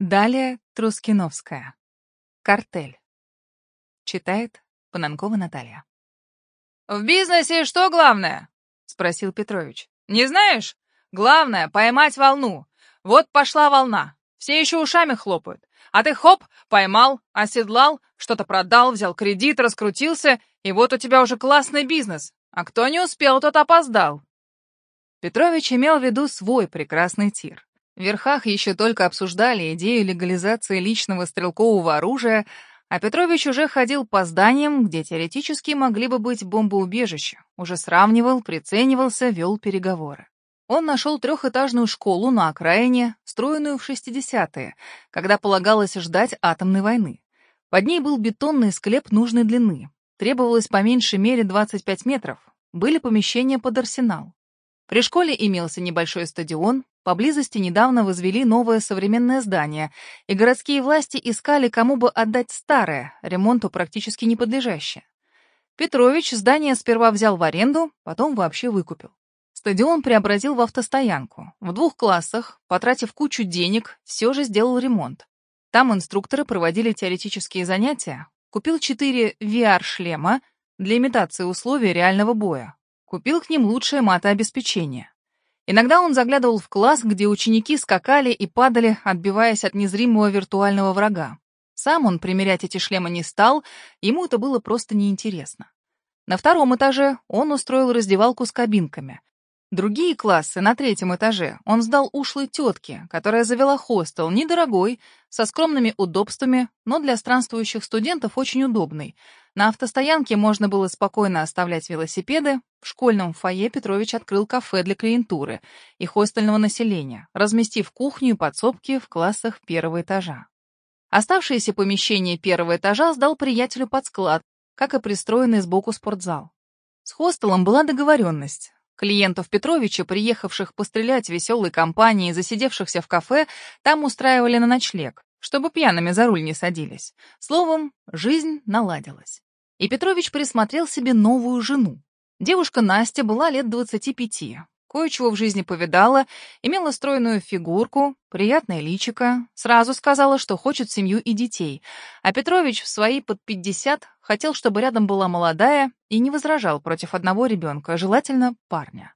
Далее Трускиновская. Картель. Читает Пананкова Наталья. «В бизнесе что главное?» — спросил Петрович. «Не знаешь? Главное — поймать волну. Вот пошла волна. Все еще ушами хлопают. А ты хоп, поймал, оседлал, что-то продал, взял кредит, раскрутился, и вот у тебя уже классный бизнес. А кто не успел, тот опоздал». Петрович имел в виду свой прекрасный тир. В верхах еще только обсуждали идею легализации личного стрелкового оружия, а Петрович уже ходил по зданиям, где теоретически могли бы быть бомбоубежища, уже сравнивал, приценивался, вел переговоры. Он нашел трехэтажную школу на окраине, строенную в 60-е, когда полагалось ждать атомной войны. Под ней был бетонный склеп нужной длины. Требовалось по меньшей мере 25 метров. Были помещения под арсенал. При школе имелся небольшой стадион, поблизости недавно возвели новое современное здание, и городские власти искали, кому бы отдать старое, ремонту практически не подлежащее. Петрович здание сперва взял в аренду, потом вообще выкупил. Стадион преобразил в автостоянку. В двух классах, потратив кучу денег, все же сделал ремонт. Там инструкторы проводили теоретические занятия, купил четыре VR-шлема для имитации условий реального боя, Купил к ним лучшее матообеспечение. Иногда он заглядывал в класс, где ученики скакали и падали, отбиваясь от незримого виртуального врага. Сам он примерять эти шлемы не стал, ему это было просто неинтересно. На втором этаже он устроил раздевалку с кабинками, Другие классы на третьем этаже он сдал ушлой тетке, которая завела хостел, недорогой, со скромными удобствами, но для странствующих студентов очень удобный. На автостоянке можно было спокойно оставлять велосипеды. В школьном фойе Петрович открыл кафе для клиентуры и хостельного населения, разместив кухню и подсобки в классах первого этажа. Оставшиеся помещения первого этажа сдал приятелю под склад, как и пристроенный сбоку спортзал. С хостелом была договоренность. Клиентов Петровича, приехавших пострелять веселой компании, засидевшихся в кафе, там устраивали на ночлег, чтобы пьяными за руль не садились. Словом, жизнь наладилась. И Петрович присмотрел себе новую жену. Девушка Настя была лет 25, кое-чего в жизни повидала, имела стройную фигурку, приятное личико, сразу сказала, что хочет семью и детей. А Петрович в свои под 50 хотел, чтобы рядом была молодая, и не возражал против одного ребенка, желательно парня.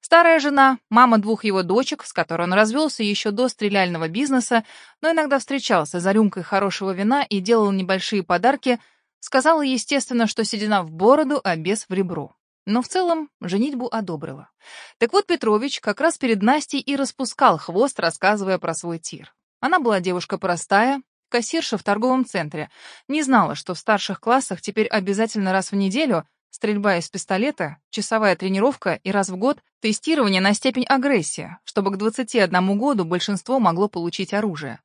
Старая жена, мама двух его дочек, с которой он развелся еще до стреляльного бизнеса, но иногда встречался за рюмкой хорошего вина и делал небольшие подарки, сказала, естественно, что седина в бороду, а без в ребро но в целом женитьбу одобрила. Так вот, Петрович как раз перед Настей и распускал хвост, рассказывая про свой тир. Она была девушка простая, кассирша в торговом центре. Не знала, что в старших классах теперь обязательно раз в неделю стрельба из пистолета, часовая тренировка и раз в год тестирование на степень агрессии, чтобы к 21 году большинство могло получить оружие.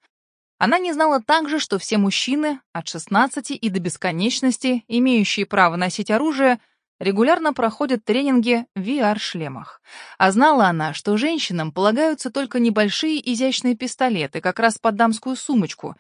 Она не знала также, что все мужчины от 16 и до бесконечности, имеющие право носить оружие, регулярно проходят тренинги в VR-шлемах. А знала она, что женщинам полагаются только небольшие изящные пистолеты, как раз под дамскую сумочку.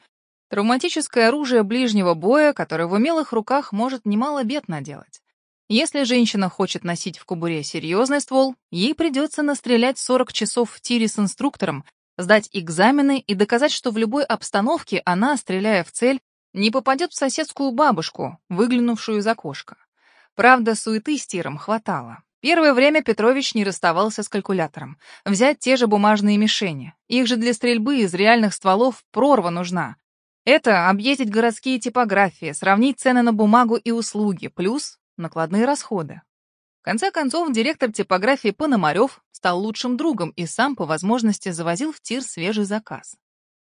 Травматическое оружие ближнего боя, которое в умелых руках может немало бед наделать. Если женщина хочет носить в кобуре серьезный ствол, ей придется настрелять 40 часов в тире с инструктором, сдать экзамены и доказать, что в любой обстановке она, стреляя в цель, не попадет в соседскую бабушку, выглянувшую из окошка. Правда, суеты с тиром хватало. Первое время Петрович не расставался с калькулятором. Взять те же бумажные мишени. Их же для стрельбы из реальных стволов прорва нужна. Это объездить городские типографии, сравнить цены на бумагу и услуги, плюс накладные расходы. В конце концов, директор типографии Пономарев стал лучшим другом и сам по возможности завозил в тир свежий заказ.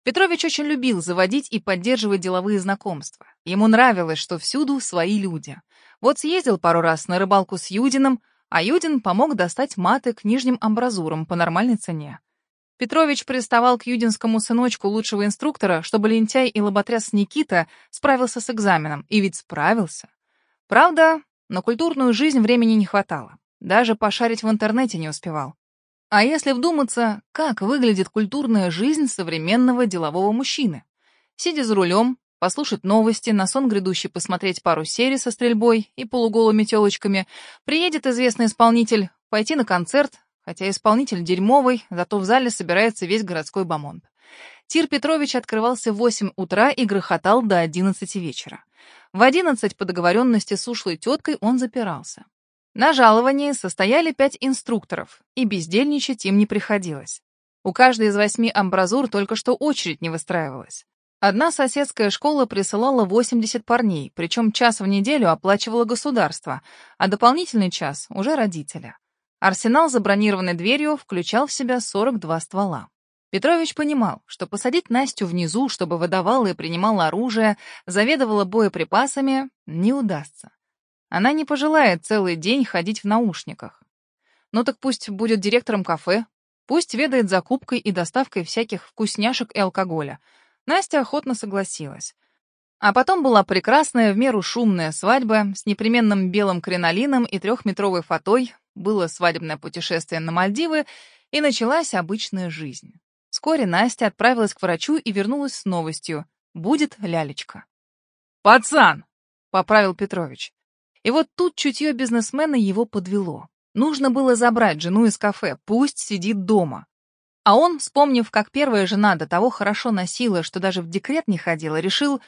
Петрович очень любил заводить и поддерживать деловые знакомства. Ему нравилось, что всюду свои люди. Вот съездил пару раз на рыбалку с Юдином, а Юдин помог достать маты к нижним амбразурам по нормальной цене. Петрович приставал к юдинскому сыночку лучшего инструктора, чтобы лентяй и лоботряс Никита справился с экзаменом, и ведь справился. Правда, на культурную жизнь времени не хватало. Даже пошарить в интернете не успевал. А если вдуматься, как выглядит культурная жизнь современного делового мужчины? Сидя за рулем, послушать новости, на сон грядущий посмотреть пару серий со стрельбой и полуголыми телочками, приедет известный исполнитель, пойти на концерт, хотя исполнитель дерьмовый, зато в зале собирается весь городской бомонд. Тир Петрович открывался в 8 утра и грохотал до 11 вечера. В 11 по договоренности с ушлой теткой он запирался. На жаловании состояли пять инструкторов, и бездельничать им не приходилось. У каждой из восьми амбразур только что очередь не выстраивалась. Одна соседская школа присылала 80 парней, причем час в неделю оплачивало государство, а дополнительный час — уже родителя. Арсенал, забронированный дверью, включал в себя 42 ствола. Петрович понимал, что посадить Настю внизу, чтобы выдавала и принимала оружие, заведовала боеприпасами, не удастся. Она не пожелает целый день ходить в наушниках. Ну так пусть будет директором кафе, пусть ведает закупкой и доставкой всяких вкусняшек и алкоголя. Настя охотно согласилась. А потом была прекрасная, в меру шумная свадьба с непременным белым кринолином и трехметровой фатой, было свадебное путешествие на Мальдивы, и началась обычная жизнь. Вскоре Настя отправилась к врачу и вернулась с новостью. Будет лялечка. «Пацан!» — поправил Петрович. И вот тут чутье бизнесмена его подвело. Нужно было забрать жену из кафе, пусть сидит дома. А он, вспомнив, как первая жена до того хорошо носила, что даже в декрет не ходила, решил,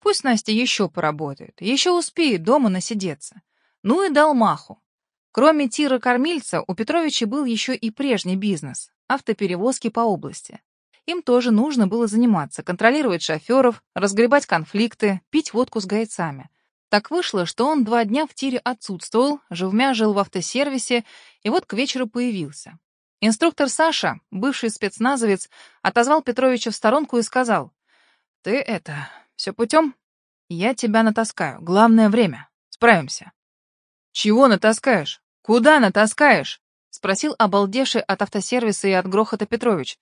пусть Настя еще поработает, еще успеет дома насидеться. Ну и дал маху. Кроме тира-кормильца, у Петровича был еще и прежний бизнес автоперевозки по области. Им тоже нужно было заниматься, контролировать шоферов, разгребать конфликты, пить водку с гайцами. Так вышло, что он два дня в тире отсутствовал, живмя жил в автосервисе, и вот к вечеру появился. Инструктор Саша, бывший спецназовец, отозвал Петровича в сторонку и сказал, «Ты это, все путем? Я тебя натаскаю. Главное время. Справимся». «Чего натаскаешь? Куда натаскаешь?» — спросил обалдевший от автосервиса и от грохота Петрович.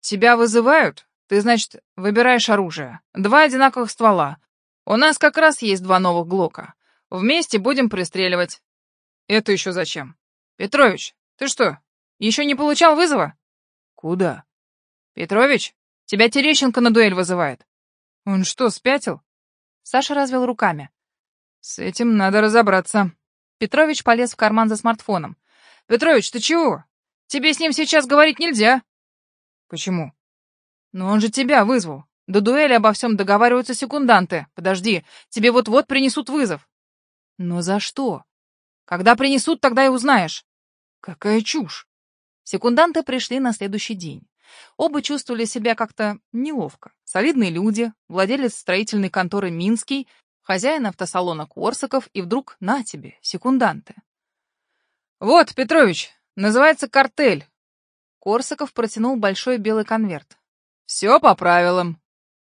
«Тебя вызывают? Ты, значит, выбираешь оружие. Два одинаковых ствола. У нас как раз есть два новых Глока. Вместе будем пристреливать». «Это еще зачем?» «Петрович, ты что, еще не получал вызова?» «Куда?» «Петрович, тебя Терещенко на дуэль вызывает». «Он что, спятил?» Саша развел руками. «С этим надо разобраться». Петрович полез в карман за смартфоном. Петрович, ты чего? Тебе с ним сейчас говорить нельзя. Почему? Ну он же тебя вызвал. До дуэли обо всем договариваются секунданты. Подожди, тебе вот-вот принесут вызов. Но за что? Когда принесут, тогда и узнаешь. Какая чушь. Секунданты пришли на следующий день. Оба чувствовали себя как-то неловко. Солидные люди, владелец строительной конторы Минский, хозяин автосалона Корсаков и вдруг на тебе, секунданты. «Вот, Петрович, называется картель». Корсаков протянул большой белый конверт. «Все по правилам.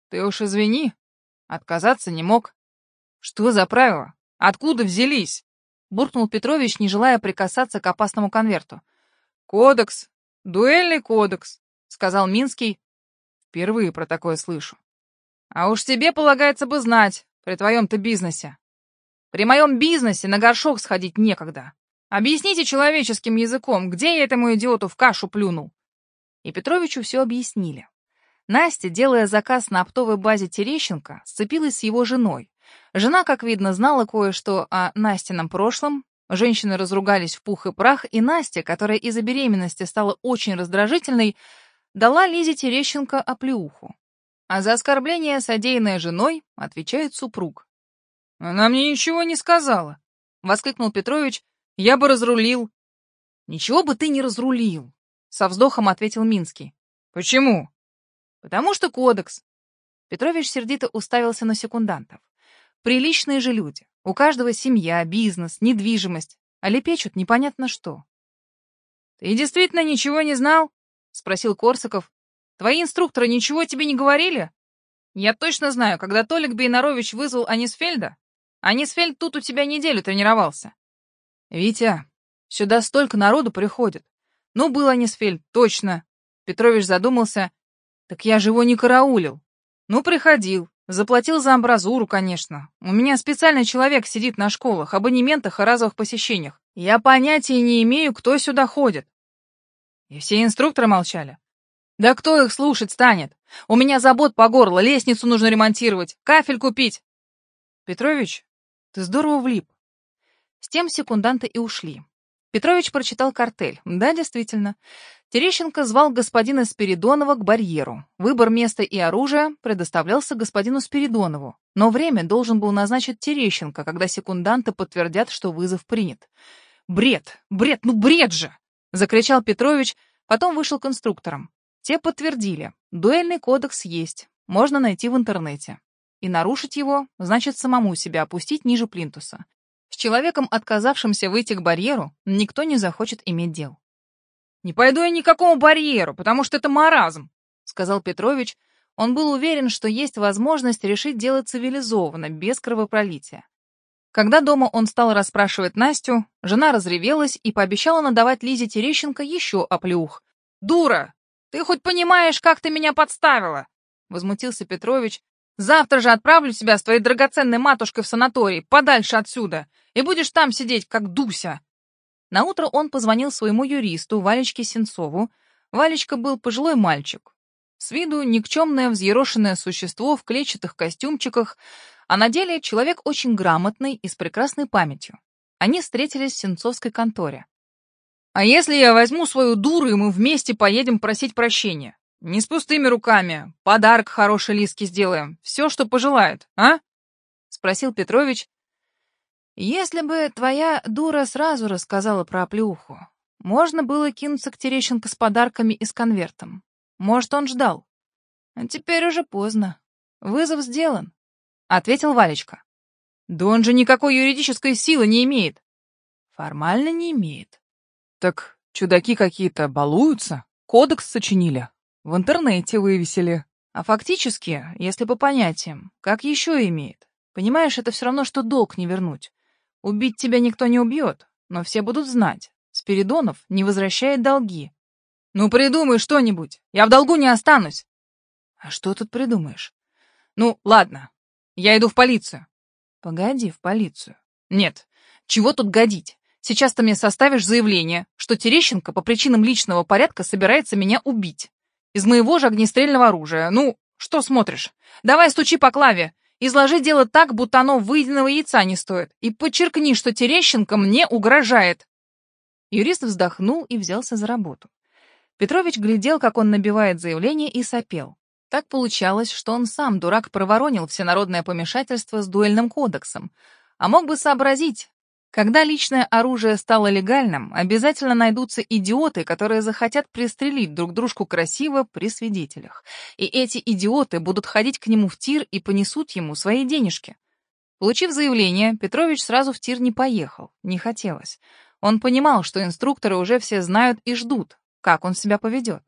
Ты уж извини, отказаться не мог». «Что за правила? Откуда взялись?» Буркнул Петрович, не желая прикасаться к опасному конверту. «Кодекс, дуэльный кодекс», — сказал Минский. «Впервые про такое слышу». «А уж тебе полагается бы знать, при твоем-то бизнесе. При моем бизнесе на горшок сходить некогда. Объясните человеческим языком, где я этому идиоту в кашу плюнул?» И Петровичу все объяснили. Настя, делая заказ на оптовой базе Терещенко, сцепилась с его женой. Жена, как видно, знала кое-что о Настином прошлом. Женщины разругались в пух и прах, и Настя, которая из-за беременности стала очень раздражительной, дала Лизе Терещенко оплеуху. А за оскорбление, содеянное женой, отвечает супруг. «Она мне ничего не сказала», — воскликнул Петрович, я бы разрулил. Ничего бы ты не разрулил, со вздохом ответил Минский. Почему? Потому что кодекс. Петрович сердито уставился на секундантов. Приличные же люди. У каждого семья, бизнес, недвижимость. А лепечут непонятно что. «Ты действительно ничего не знал?» — спросил Корсаков. «Твои инструкторы ничего тебе не говорили?» «Я точно знаю, когда Толик Бейнарович вызвал Анисфельда, Анисфельд тут у тебя неделю тренировался. «Витя, сюда столько народу приходит. Ну, был Анисфельд, точно». Петрович задумался. «Так я же его не караулил». «Ну, приходил. Заплатил за амбразуру, конечно. У меня специальный человек сидит на школах, абонементах и разовых посещениях. Я понятия не имею, кто сюда ходит». И все инструкторы молчали. «Да кто их слушать станет? У меня забот по горло, лестницу нужно ремонтировать, кафель купить». «Петрович, ты здорово влип. С тем секунданты и ушли. Петрович прочитал картель. Да, действительно. Терещенко звал господина Спиридонова к барьеру. Выбор места и оружия предоставлялся господину Спиридонову, но время должен был назначить Терещенко, когда секунданты подтвердят, что вызов принят. «Бред! Бред! Ну бред же!» — закричал Петрович, потом вышел к инструкторам. Те подтвердили. Дуэльный кодекс есть, можно найти в интернете. И нарушить его значит самому себя опустить ниже плинтуса. С человеком, отказавшимся выйти к барьеру, никто не захочет иметь дел. «Не пойду я никакому барьеру, потому что это маразм», — сказал Петрович. Он был уверен, что есть возможность решить дело цивилизованно, без кровопролития. Когда дома он стал расспрашивать Настю, жена разревелась и пообещала надавать Лизе Терещенко еще оплеух. «Дура! Ты хоть понимаешь, как ты меня подставила?» Возмутился Петрович. «Завтра же отправлю тебя с твоей драгоценной матушкой в санаторий, подальше отсюда, и будешь там сидеть, как Дуся. Наутро он позвонил своему юристу, Валечке Сенцову. Валечка был пожилой мальчик. С виду никчемное взъерошенное существо в клетчатых костюмчиках, а на деле человек очень грамотный и с прекрасной памятью. Они встретились в Сенцовской конторе. «А если я возьму свою дуру, и мы вместе поедем просить прощения? Не с пустыми руками. Подарок хороший Лиске сделаем. Все, что пожелает, а?» — спросил Петрович, если бы твоя дура сразу рассказала про оплеуху, можно было кинуться к Терещенко с подарками и с конвертом. Может, он ждал. А теперь уже поздно. Вызов сделан, — ответил Валечка. Да он же никакой юридической силы не имеет. Формально не имеет. Так чудаки какие-то балуются, кодекс сочинили, в интернете вывесили. А фактически, если по понятиям, как еще имеет? Понимаешь, это все равно, что долг не вернуть. Убить тебя никто не убьет, но все будут знать. Спиридонов не возвращает долги. Ну, придумай что-нибудь. Я в долгу не останусь. А что тут придумаешь? Ну, ладно. Я иду в полицию. Погоди, в полицию. Нет. Чего тут годить? Сейчас ты мне составишь заявление, что Терещенко по причинам личного порядка собирается меня убить. Из моего же огнестрельного оружия. Ну, что смотришь? Давай стучи по клаве. Изложи дело так, будто оно выеденного яйца не стоит, и подчеркни, что Терещенко мне угрожает. Юрист вздохнул и взялся за работу. Петрович глядел, как он набивает заявление, и сопел. Так получалось, что он сам, дурак, проворонил всенародное помешательство с дуэльным кодексом. А мог бы сообразить, когда личное оружие стало легальным, обязательно найдутся идиоты, которые захотят пристрелить друг дружку красиво при свидетелях. И эти идиоты будут ходить к нему в тир и понесут ему свои денежки. Получив заявление, Петрович сразу в тир не поехал, не хотелось. Он понимал, что инструкторы уже все знают и ждут, как он себя поведет.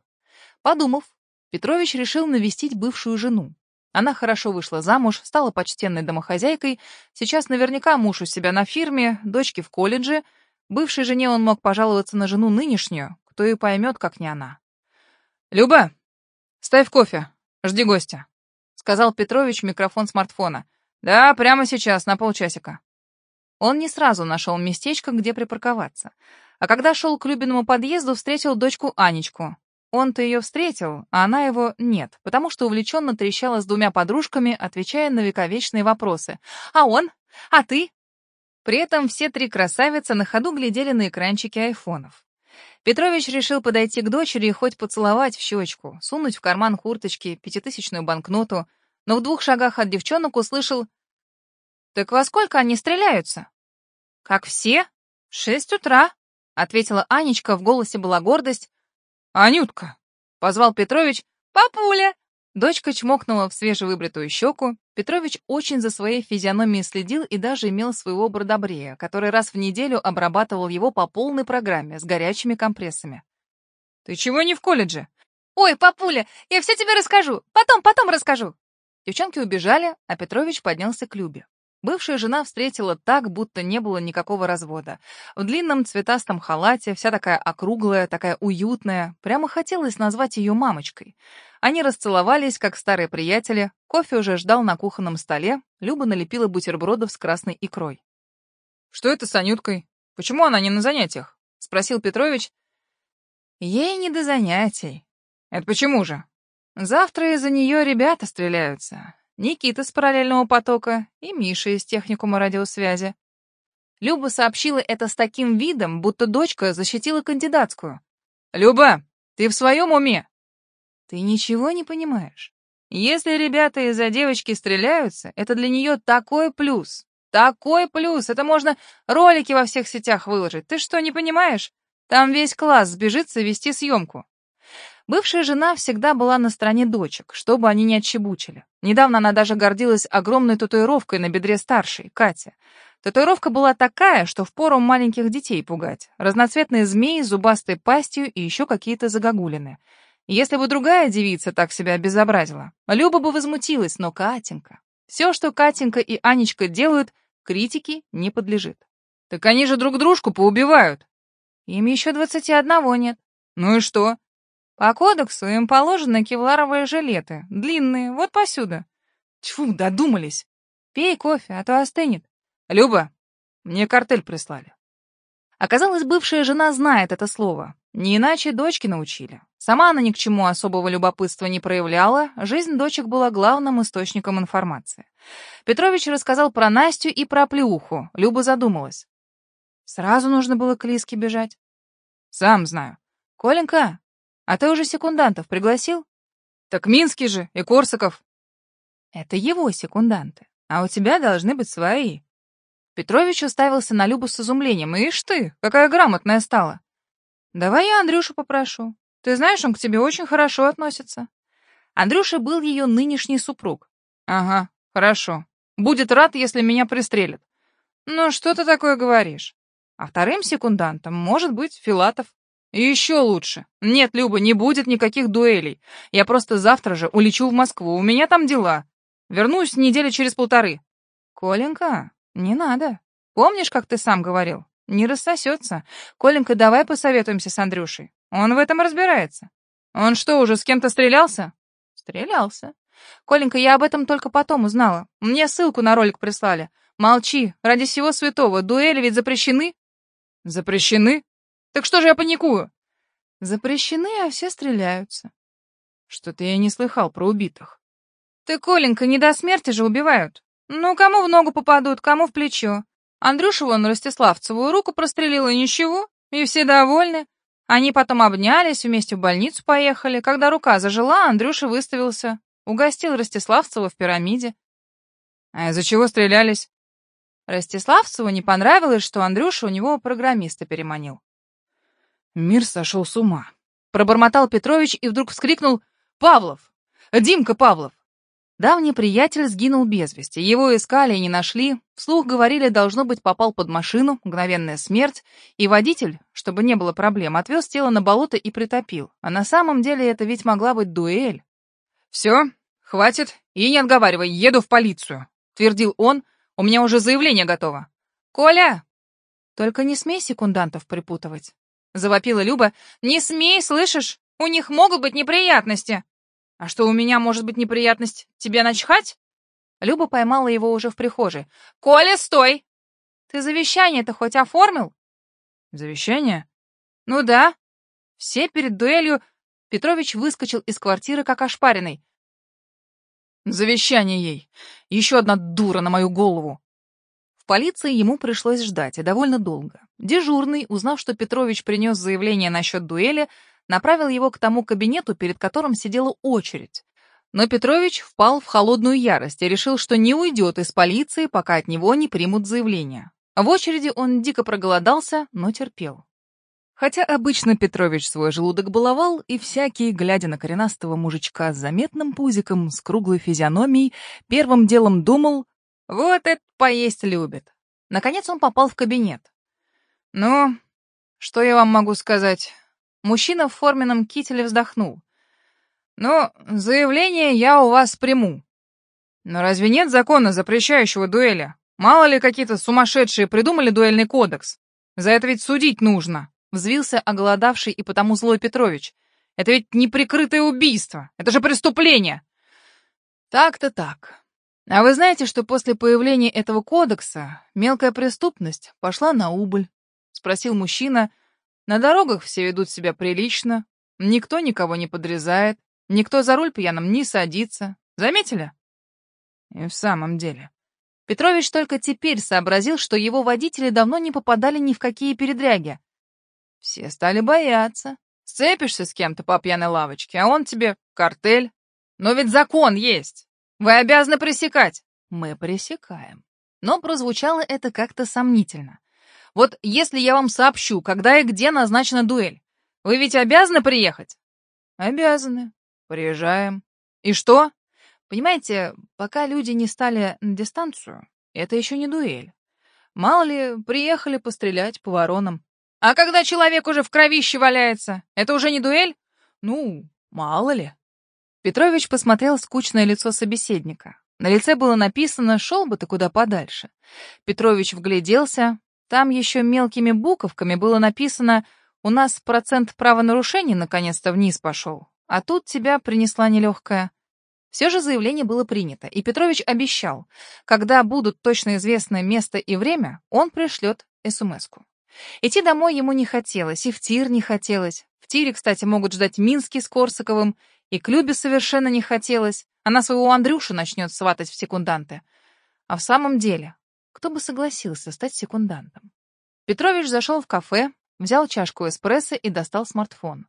Подумав, Петрович решил навестить бывшую жену. Она хорошо вышла замуж, стала почтенной домохозяйкой. Сейчас наверняка муж у себя на фирме, дочки в колледже. Бывшей жене он мог пожаловаться на жену нынешнюю, кто и поймет, как не она. «Люба, ставь кофе, жди гостя», — сказал Петрович микрофон смартфона. «Да, прямо сейчас, на полчасика». Он не сразу нашел местечко, где припарковаться. А когда шел к Любиному подъезду, встретил дочку Анечку. Он-то ее встретил, а она его нет, потому что увлеченно трещала с двумя подружками, отвечая на вековечные вопросы. «А он? А ты?» При этом все три красавицы на ходу глядели на экранчики айфонов. Петрович решил подойти к дочери и хоть поцеловать в щечку, сунуть в карман курточки пятитысячную банкноту, но в двух шагах от девчонок услышал «Так во сколько они стреляются?» «Как все? Шесть утра», — ответила Анечка, в голосе была гордость, «Анютка!» — позвал Петрович. «Папуля!» Дочка чмокнула в свежевыбритую щеку. Петрович очень за своей физиономией следил и даже имел своего бродобрея, который раз в неделю обрабатывал его по полной программе с горячими компрессами. «Ты чего не в колледже?» «Ой, папуля, я все тебе расскажу. Потом, потом расскажу». Девчонки убежали, а Петрович поднялся к Любе. Бывшая жена встретила так, будто не было никакого развода. В длинном цветастом халате, вся такая округлая, такая уютная. Прямо хотелось назвать ее мамочкой. Они расцеловались, как старые приятели. Кофе уже ждал на кухонном столе. Люба налепила бутербродов с красной икрой. «Что это с Анюткой? Почему она не на занятиях?» — спросил Петрович. «Ей не до занятий». «Это почему же?» «Завтра из-за нее ребята стреляются. Никита с параллельного потока и Миша из техникума радиосвязи. Люба сообщила это с таким видом, будто дочка защитила кандидатскую. «Люба, ты в своем уме?» «Ты ничего не понимаешь. Если ребята из-за девочки стреляются, это для нее такой плюс. Такой плюс. Это можно ролики во всех сетях выложить. Ты что, не понимаешь? Там весь класс сбежится вести съемку. Бывшая жена всегда была на стороне дочек, чтобы они не отчебучили. Недавно она даже гордилась огромной татуировкой на бедре старшей, Катя. Татуировка была такая, что впору маленьких детей пугать. Разноцветные змеи зубастой пастью и еще какие-то загогулины. Если бы другая девица так себя обезобразила, Люба бы возмутилась, но Катенька... Все, что Катенька и Анечка делают, критике не подлежит. Так они же друг дружку поубивают. Им еще двадцати одного нет. Ну и что? По кодексу им положены кевларовые жилеты, длинные, вот посюда. Тьфу, додумались. Пей кофе, а то остынет. Люба, мне картель прислали. Оказалось, бывшая жена знает это слово. Не иначе дочки научили. Сама она ни к чему особого любопытства не проявляла, жизнь дочек была главным источником информации. Петрович рассказал про Настю и про Плеуху. Люба задумалась. Сразу нужно было к Лиске бежать. Сам знаю. Коленька, а ты уже секундантов пригласил? Так Минский же и Корсаков. Это его секунданты, а у тебя должны быть свои. Петрович уставился на Любу с изумлением. Ишь ты, какая грамотная стала. Давай я Андрюшу попрошу. Ты знаешь, он к тебе очень хорошо относится. Андрюша был ее нынешний супруг. Ага, хорошо. Будет рад, если меня пристрелят. Ну, что ты такое говоришь? А вторым секундантом может быть Филатов. И еще лучше. Нет, Люба, не будет никаких дуэлей. Я просто завтра же улечу в Москву, у меня там дела. Вернусь недели через полторы. Коленька, не надо. Помнишь, как ты сам говорил? Не рассосется. Коленька, давай посоветуемся с Андрюшей. Он в этом разбирается. Он что, уже с кем-то стрелялся? Стрелялся. Коленька, я об этом только потом узнала. Мне ссылку на ролик прислали. Молчи, ради всего святого, дуэли ведь запрещены. Запрещены? Так что же я паникую? Запрещены, а все стреляются. Что-то я не слыхал про убитых. Ты, Коленька, не до смерти же убивают. Ну, кому в ногу попадут, кому в плечо. Андрюша вон Ростиславцеву руку прострелил, и ничего, и все довольны. Они потом обнялись, вместе в больницу поехали. Когда рука зажила, Андрюша выставился. Угостил Ростиславцева в пирамиде. А из-за чего стрелялись? Ростиславцеву не понравилось, что Андрюша у него программиста переманил. Мир сошел с ума. Пробормотал Петрович и вдруг вскрикнул «Павлов! Димка Павлов!» Давний приятель сгинул без вести. Его искали и не нашли. Вслух говорили, должно быть, попал под машину, мгновенная смерть. И водитель, чтобы не было проблем, отвез тело на болото и притопил. А на самом деле это ведь могла быть дуэль. «Все, хватит, и не отговаривай, еду в полицию», — твердил он. «У меня уже заявление готово». «Коля!» «Только не смей секундантов припутывать», — завопила Люба. «Не смей, слышишь? У них могут быть неприятности». «А что, у меня может быть неприятность? Тебе начхать?» Люба поймала его уже в прихожей. «Коля, стой!» «Ты завещание-то хоть оформил?» «Завещание?» «Ну да. Все перед дуэлью...» Петрович выскочил из квартиры, как ошпаренный. «Завещание ей! Еще одна дура на мою голову!» В полиции ему пришлось ждать, и довольно долго. Дежурный, узнав, что Петрович принес заявление насчет дуэли, направил его к тому кабинету, перед которым сидела очередь. Но Петрович впал в холодную ярость и решил, что не уйдет из полиции, пока от него не примут заявление. В очереди он дико проголодался, но терпел. Хотя обычно Петрович свой желудок баловал, и всякий, глядя на коренастого мужичка с заметным пузиком, с круглой физиономией, первым делом думал, вот это поесть любит. Наконец он попал в кабинет. «Ну, что я вам могу сказать?» Мужчина в форменном кителе вздохнул. «Ну, заявление я у вас приму. Но разве нет закона, запрещающего дуэли? Мало ли какие-то сумасшедшие придумали дуэльный кодекс? За это ведь судить нужно!» Взвился оголодавший и потому злой Петрович. «Это ведь неприкрытое убийство! Это же преступление!» «Так-то так. А вы знаете, что после появления этого кодекса мелкая преступность пошла на убыль?» — спросил мужчина, — на дорогах все ведут себя прилично, никто никого не подрезает, никто за руль пьяным не садится. Заметили? И в самом деле. Петрович только теперь сообразил, что его водители давно не попадали ни в какие передряги. Все стали бояться. Сцепишься с кем-то по пьяной лавочке, а он тебе картель. Но ведь закон есть. Вы обязаны пресекать. Мы пресекаем. Но прозвучало это как-то сомнительно. Вот если я вам сообщу, когда и где назначена дуэль, вы ведь обязаны приехать? Обязаны. Приезжаем. И что? Понимаете, пока люди не стали на дистанцию, это еще не дуэль. Мало ли, приехали пострелять по воронам. А когда человек уже в кровище валяется, это уже не дуэль? Ну, мало ли. Петрович посмотрел скучное лицо собеседника. На лице было написано «шел бы ты куда подальше». Петрович вгляделся. Там еще мелкими буковками было написано «У нас процент правонарушений наконец-то вниз пошел, а тут тебя принесла нелегкая». Все же заявление было принято, и Петрович обещал, когда будут точно известны место и время, он пришлет СМС-ку. Идти домой ему не хотелось, и в тир не хотелось. В тире, кстати, могут ждать Минский с Корсаковым, и к Любе совершенно не хотелось. Она своего Андрюшу начнет сватать в секунданты. А в самом деле, кто бы согласился стать секундантом? Петрович зашел в кафе, взял чашку эспрессо и достал смартфон.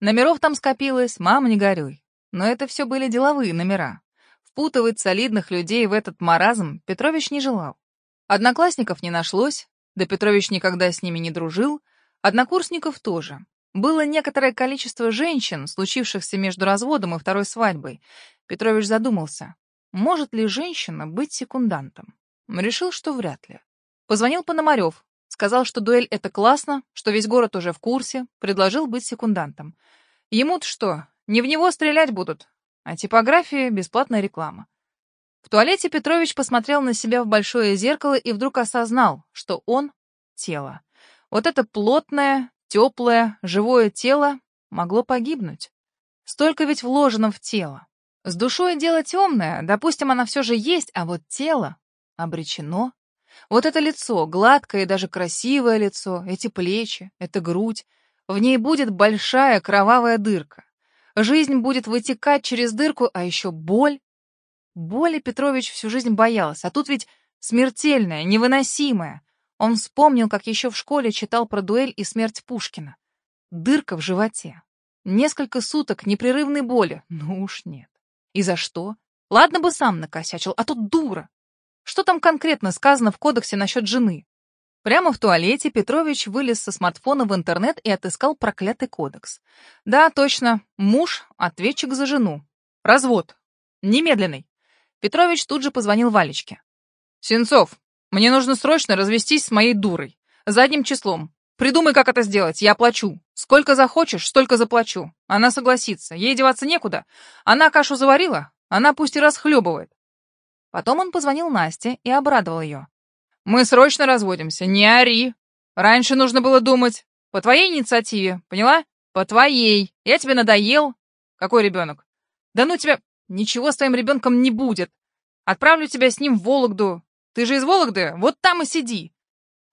Номеров там скопилось, мама, не горюй. Но это все были деловые номера. Впутывать солидных людей в этот маразм Петрович не желал. Одноклассников не нашлось, да Петрович никогда с ними не дружил, однокурсников тоже. Было некоторое количество женщин, случившихся между разводом и второй свадьбой. Петрович задумался, может ли женщина быть секундантом. Решил, что вряд ли. Позвонил Пономарев, сказал, что дуэль — это классно, что весь город уже в курсе, предложил быть секундантом. Ему-то что, не в него стрелять будут, а типография — бесплатная реклама. В туалете Петрович посмотрел на себя в большое зеркало и вдруг осознал, что он — тело. Вот это плотное, теплое, живое тело могло погибнуть. Столько ведь вложено в тело. С душой дело темное, допустим, она все же есть, а вот тело обречено. Вот это лицо, гладкое и даже красивое лицо, эти плечи, эта грудь, в ней будет большая кровавая дырка. Жизнь будет вытекать через дырку, а еще боль. Боли Петрович всю жизнь боялся, а тут ведь смертельная, невыносимая. Он вспомнил, как еще в школе читал про дуэль и смерть Пушкина. Дырка в животе. Несколько суток непрерывной боли. Ну уж нет. И за что? Ладно бы сам накосячил, а тут дура. Что там конкретно сказано в кодексе насчет жены? Прямо в туалете Петрович вылез со смартфона в интернет и отыскал проклятый кодекс. Да, точно, муж — ответчик за жену. Развод. Немедленный. Петрович тут же позвонил Валечке. «Сенцов, мне нужно срочно развестись с моей дурой. Задним числом. Придумай, как это сделать, я оплачу. Сколько захочешь, столько заплачу. Она согласится, ей деваться некуда. Она кашу заварила, она пусть и расхлебывает». Потом он позвонил Насте и обрадовал ее. Мы срочно разводимся, не ори. Раньше нужно было думать. По твоей инициативе, поняла? По твоей. Я тебе надоел. Какой ребенок? Да ну тебя... Ничего с твоим ребенком не будет. Отправлю тебя с ним в Вологду. Ты же из Вологды? Вот там и сиди.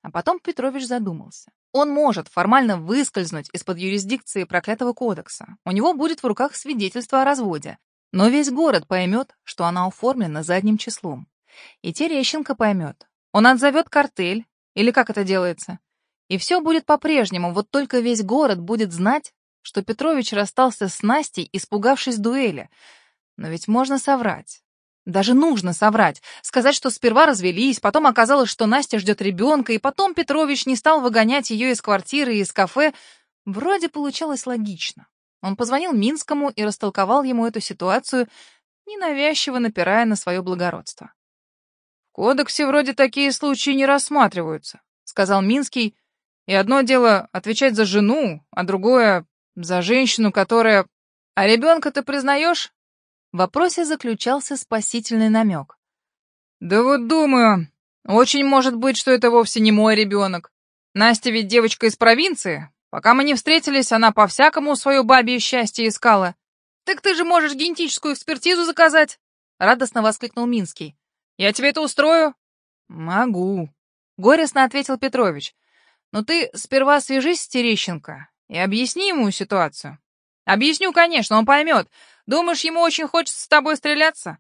А потом Петрович задумался. Он может формально выскользнуть из-под юрисдикции проклятого кодекса. У него будет в руках свидетельство о разводе. Но весь город поймет, что она оформлена задним числом. И Терещенко поймет, он отзовет картель, или как это делается. И все будет по-прежнему, вот только весь город будет знать, что Петрович расстался с Настей, испугавшись дуэли. Но ведь можно соврать. Даже нужно соврать. Сказать, что сперва развелись, потом оказалось, что Настя ждет ребенка, и потом Петрович не стал выгонять ее из квартиры и из кафе. Вроде получалось логично. Он позвонил Минскому и растолковал ему эту ситуацию, ненавязчиво напирая на свое благородство кодексе вроде такие случаи не рассматриваются», — сказал Минский. «И одно дело отвечать за жену, а другое — за женщину, которая... А ребенка ты признаешь?» В вопросе заключался спасительный намек. «Да вот думаю, очень может быть, что это вовсе не мой ребенок. Настя ведь девочка из провинции. Пока мы не встретились, она по-всякому свое бабье счастье искала. Так ты же можешь генетическую экспертизу заказать!» Радостно воскликнул Минский. Я тебе это устрою?» «Могу», — горестно ответил Петрович. «Но ты сперва свяжись с Терещенко и объясни ему ситуацию». «Объясню, конечно, он поймет. Думаешь, ему очень хочется с тобой стреляться?»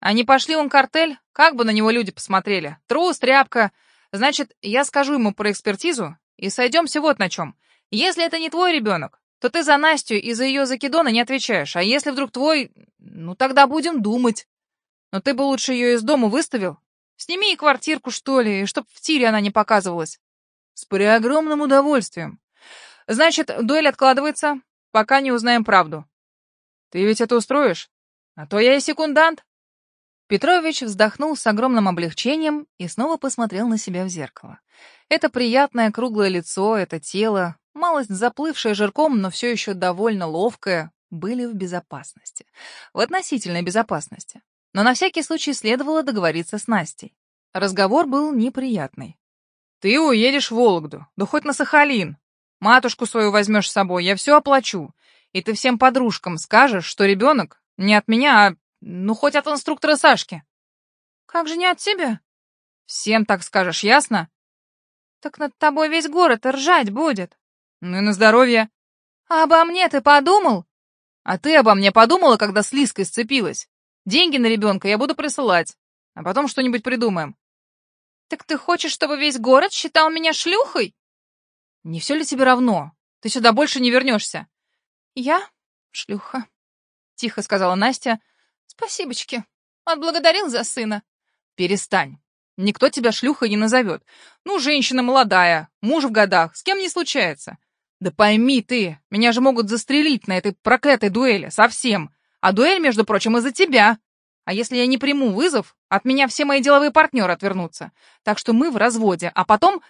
А не пошли он картель, как бы на него люди посмотрели. Трус, тряпка. Значит, я скажу ему про экспертизу и сойдемся вот на чем. Если это не твой ребенок, то ты за Настю и за ее закидона не отвечаешь. А если вдруг твой, ну тогда будем думать. Но ты бы лучше ее из дома выставил. Сними ей квартирку, что ли, чтоб в тире она не показывалась. С преогромным удовольствием. Значит, дуэль откладывается, пока не узнаем правду. Ты ведь это устроишь? А то я и секундант. Петрович вздохнул с огромным облегчением и снова посмотрел на себя в зеркало. Это приятное круглое лицо, это тело, малость заплывшее жирком, но все еще довольно ловкое, были в безопасности. В относительной безопасности. Но на всякий случай следовало договориться с Настей. Разговор был неприятный. «Ты уедешь в Вологду, да хоть на Сахалин. Матушку свою возьмешь с собой, я все оплачу. И ты всем подружкам скажешь, что ребенок не от меня, а ну, хоть от инструктора Сашки. Как же не от тебя? Всем так скажешь, ясно? Так над тобой весь город ржать будет. Ну и на здоровье. А обо мне ты подумал? А ты обо мне подумала, когда с Лиской сцепилась? Деньги на ребенка я буду присылать, а потом что-нибудь придумаем. Так ты хочешь, чтобы весь город считал меня шлюхой? Не все ли тебе равно? Ты сюда больше не вернешься. Я шлюха, тихо сказала Настя, «Спасибочки. Отблагодарил за сына». «Перестань. Никто тебя шлюхой не назовет. Ну, женщина молодая, муж в годах, с кем не случается. Да пойми ты, меня же могут застрелить на этой проклятой дуэли, совсем. А дуэль, между прочим, из-за тебя. А если я не приму вызов, от меня все мои деловые партнеры отвернутся. Так что мы в разводе, а потом...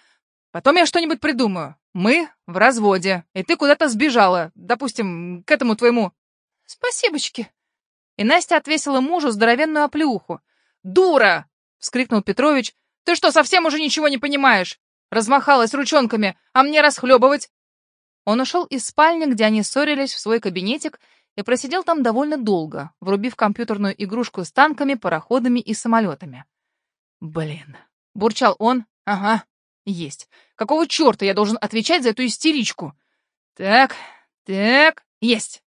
Потом я что-нибудь придумаю. Мы в разводе, и ты куда-то сбежала, допустим, к этому твоему... Спасибочки. И Настя отвесила мужу здоровенную оплеуху. «Дура!» — вскрикнул Петрович. «Ты что, совсем уже ничего не понимаешь?» Размахалась ручонками. «А мне расхлебывать?» Он ушел из спальни, где они ссорились, в свой кабинетик и просидел там довольно долго, врубив компьютерную игрушку с танками, пароходами и самолетами. «Блин!» — бурчал он. «Ага, есть. Какого черта я должен отвечать за эту истеричку?» «Так, так, есть!»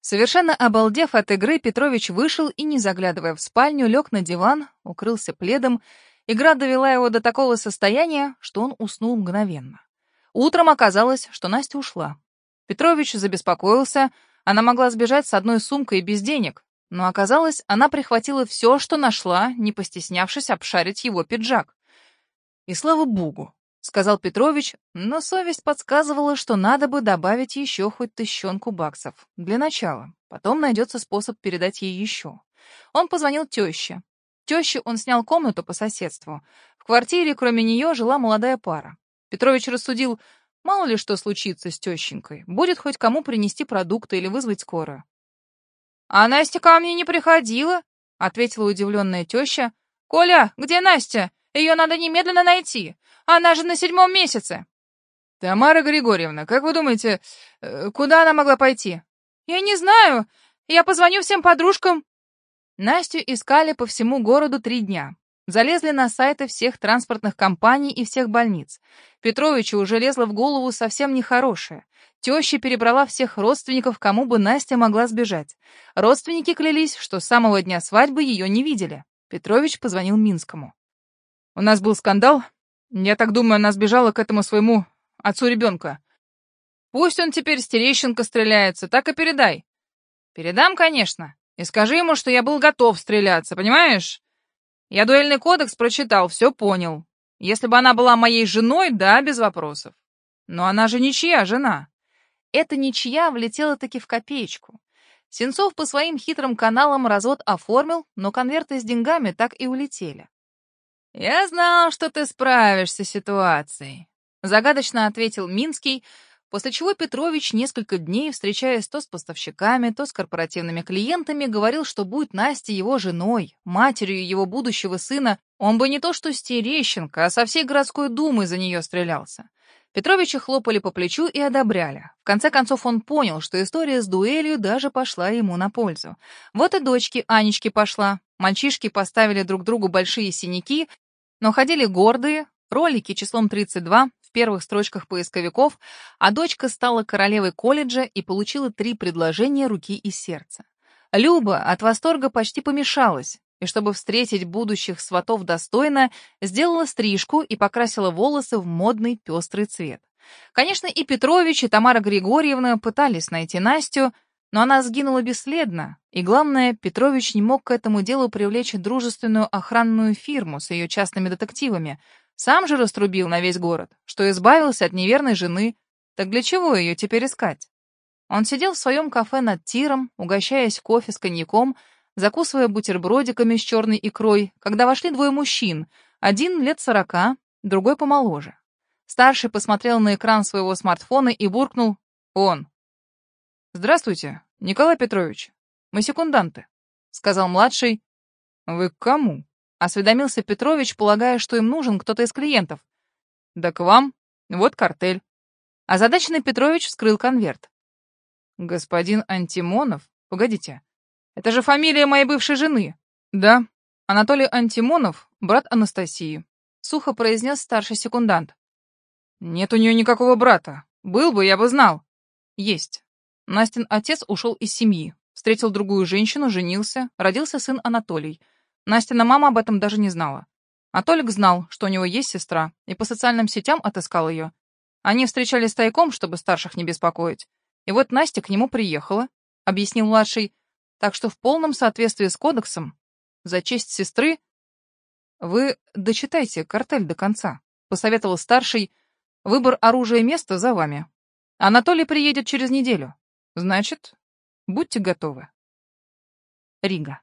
Совершенно обалдев от игры, Петрович вышел и, не заглядывая в спальню, лег на диван, укрылся пледом. Игра довела его до такого состояния, что он уснул мгновенно. Утром оказалось, что Настя ушла. Петрович забеспокоился, она могла сбежать с одной сумкой без денег, но оказалось, она прихватила все, что нашла, не постеснявшись обшарить его пиджак. И слава богу, — сказал Петрович, но совесть подсказывала, что надо бы добавить еще хоть тыщенку баксов. Для начала. Потом найдется способ передать ей еще. Он позвонил теще. Теще он снял комнату по соседству. В квартире, кроме нее, жила молодая пара. Петрович рассудил, мало ли что случится с тещенькой. Будет хоть кому принести продукты или вызвать скорую. «А Настя ко мне не приходила», — ответила удивленная теща. «Коля, где Настя? Ее надо немедленно найти. Она же на седьмом месяце. Тамара Григорьевна, как вы думаете, э, куда она могла пойти? Я не знаю. Я позвоню всем подружкам. Настю искали по всему городу три дня. Залезли на сайты всех транспортных компаний и всех больниц. Петровичу уже лезло в голову совсем нехорошее. Теща перебрала всех родственников, кому бы Настя могла сбежать. Родственники клялись, что с самого дня свадьбы ее не видели. Петрович позвонил Минскому. «У нас был скандал, я так думаю, она сбежала к этому своему отцу ребенка. Пусть он теперь с Терещенко стреляется, так и передай. Передам, конечно. И скажи ему, что я был готов стреляться, понимаешь? Я дуэльный кодекс прочитал, все понял. Если бы она была моей женой, да, без вопросов. Но она же ничья жена. Эта ничья влетела таки в копеечку. Сенцов по своим хитрым каналам развод оформил, но конверты с деньгами так и улетели. «Я знал, что ты справишься с ситуацией», — загадочно ответил Минский, после чего Петрович несколько дней, встречаясь то с поставщиками, то с корпоративными клиентами, говорил, что будет Настя его женой, матерью его будущего сына, он бы не то что с Терещенко, а со всей городской думой за нее стрелялся. Петровича хлопали по плечу и одобряли. В конце концов он понял, что история с дуэлью даже пошла ему на пользу. Вот и дочке Анечке пошла. Мальчишки поставили друг другу большие синяки, но ходили гордые, ролики числом 32 в первых строчках поисковиков, а дочка стала королевой колледжа и получила три предложения руки и сердца. Люба от восторга почти помешалась. и чтобы встретить будущих сватов достойно, сделала стрижку и покрасила волосы в модный пестрый цвет. Конечно, и Петрович, и Тамара Григорьевна пытались найти Настю, но она сгинула бесследно, и, главное, Петрович не мог к этому делу привлечь дружественную охранную фирму с ее частными детективами. Сам же раструбил на весь город, что избавился от неверной жены. Так для чего ее теперь искать? Он сидел в своем кафе над тиром, угощаясь кофе с коньяком, закусывая бутербродиками с черной икрой, когда вошли двое мужчин, один лет сорока, другой помоложе. Старший посмотрел на экран своего смартфона и буркнул «Он». «Здравствуйте, Николай Петрович. Мы секунданты», — сказал младший. «Вы к кому?» — осведомился Петрович, полагая, что им нужен кто-то из клиентов. «Да к вам. Вот картель». Озадаченный Петрович вскрыл конверт. «Господин Антимонов? Погодите. Это же фамилия моей бывшей жены». «Да. Анатолий Антимонов, брат Анастасии», — сухо произнес старший секундант. «Нет у нее никакого брата. Был бы, я бы знал». «Есть. Настин отец ушел из семьи, встретил другую женщину, женился, родился сын Анатолий. Настина мама об этом даже не знала. А Толик знал, что у него есть сестра, и по социальным сетям отыскал ее. Они встречались тайком, чтобы старших не беспокоить. И вот Настя к нему приехала, объяснил младший, так что в полном соответствии с кодексом, за честь сестры... Вы дочитайте картель до конца, посоветовал старший. Выбор оружия и места за вами. Анатолий приедет через неделю. Значит, будьте готовы. Рига.